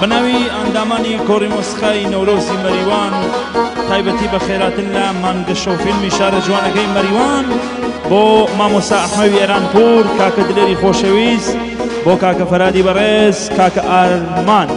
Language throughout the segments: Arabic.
بەناوی ئەندامانی کۆڕی مۆسخای نەورۆزی مەریوان تایبەتی بە خێراتن لە مانگە شەوفیلمی شارە جوانەکەی مەریوان بۆ مامۆسا ئەحمەوی ئێرانپور کاکە دلێری خۆشەویست بۆ کاکە فەرادی بەڕێز کاکە ئارمان.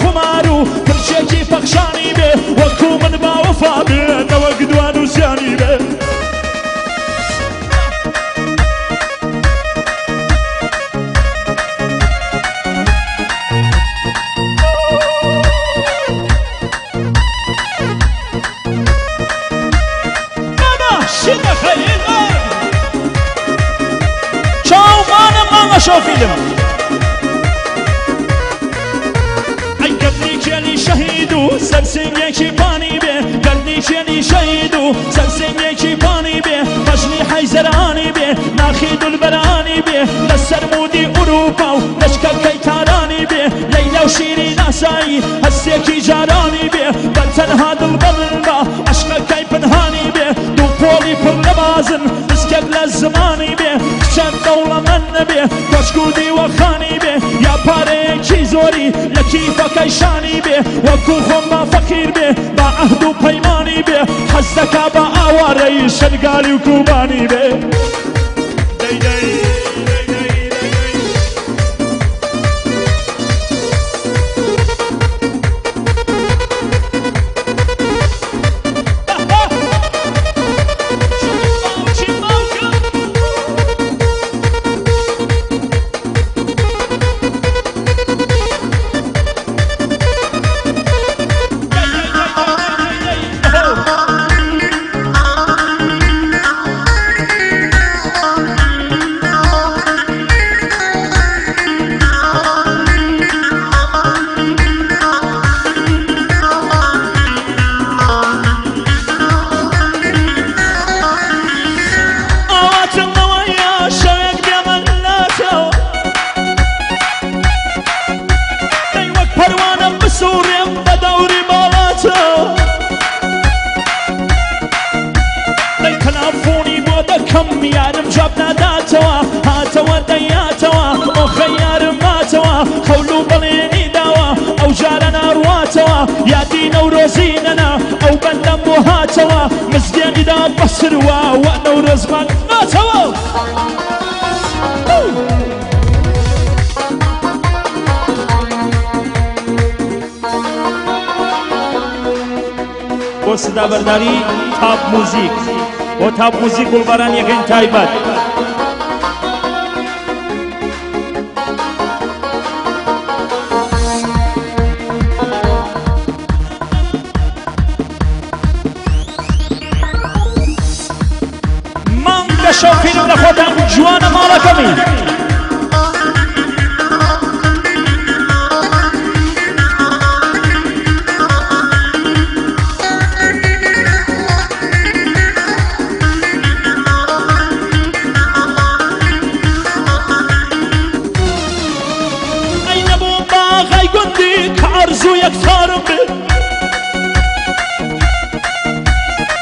خمار و پرچێکی پەخشانی بێ وەکو من باوە سرسین یکی پانی به قبلی چلی شهیدو سرسین یکی پانی به فشنی حیزرانی به ناخی دلبرانی به لسر مودی اروپا و لشکر کیتارانی به لیلا و شیری ناسایی هستی جارانی به بل تنها دل بلنبا عشق کی پنهانی به دو پولی پر لبازن مسکت لزمانی به کچن دولا من به کشکودی و خانی به یا پاره کی زوری لکیفە شانی بێ وەکو خۆم با فەقیر بێ با عهد و پەیمانی بێ حەز دەکا بە ئاوارەی شەرگالی و کوبانی بێ سروا وانە و ڕزمان ناچەوە بۆ برداری تاب موزیک بۆ تاب موزیک گوڵباران یەکەین تایبەت. ای نبو با گی گندی کارز و یک سرم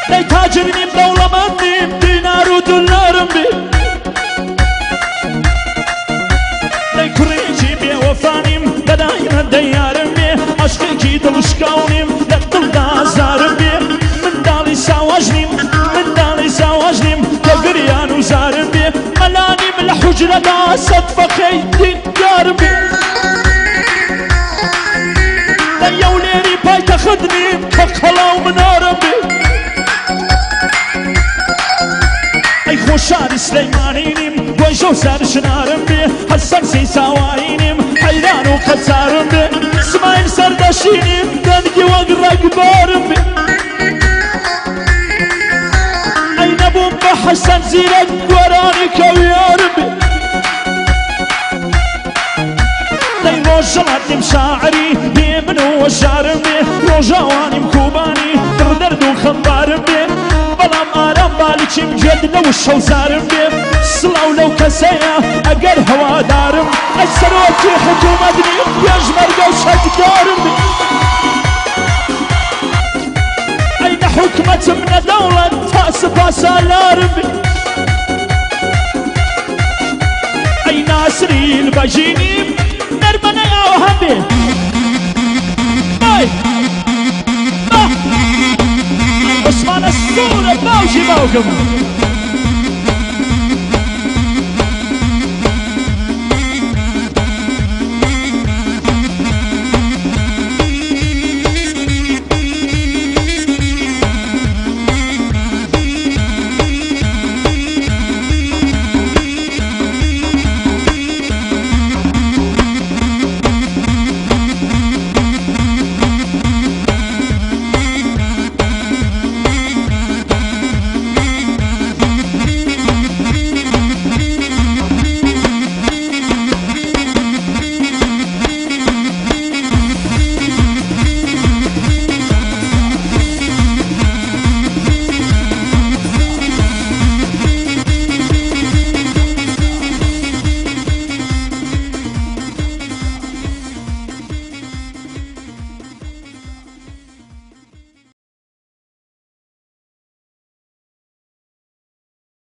نی تاجر نیب ئەرزوو یەکتارم بێ بلا صد فخي ديار بي. لا يوليري باي تاخدني كخلا ومنارم بي أي خوشار سليمانينيم وجو سار شنارم بي. حسن سي ساواينيم حيران وخسارم بي. سمايل سردشينيم دنجي وقرق بارم بي. أي نبو بحسن زيرك روجلاتي مشاعري بيمنو وشارم بي روجاواني مكوباني دردرد وخنبارم بي. بەڵام ئارام بالیچیم گێدنەوە شەوزارم بێ سڵاو لەو کەسەیە ئەگەر هەوادارم ئەی سەرۆکی حکوومەتنی پێشمەرگە و شەکدارم بێ ئەی نە حکومەتم نەدەوڵەت تا سپاسالارم بێ ئەی ناسرین بەژینیم happen. Hey! Ah! Osmana Suda, Boże